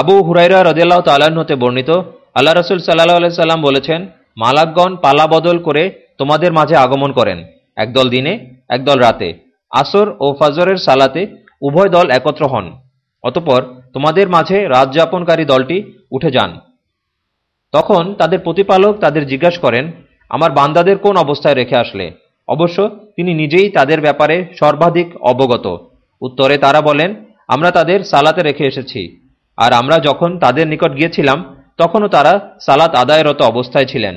আবু হুরাইরা রদিয়াল্লাহ তাল্লাহ্ন হতে বর্ণিত, আল্লাহ রসুল সাল্লাহ সাল্লাম বলেছেন, মালাকগণ পালা বদল করে তোমাদের মাঝে আগমন করেন, একদল দিনে, একদল রাতে। আসর ও ফজরের সালাতে উভয় দল একত্র হন। অতপর তোমাদের মাঝে রাত যাপনকারী দলটি উঠে যান। তখন তাদের প্রতিপালক তাদের জিজ্ঞাসা করেন, আমার বান্দাদের কোন অবস্থায় রেখে আসলে? অবশ্য তিনি নিজেই তাদের ব্যাপারে সর্বাধিক অবগত। উত্তরে তারা বলেন, আমরা তাদের সালাতে রেখে এসেছি। আর আমরা যখন তাদের নিকট গিয়েছিলাম তখনও তারা সালাত আদায়রত অবস্থায় ছিলেন।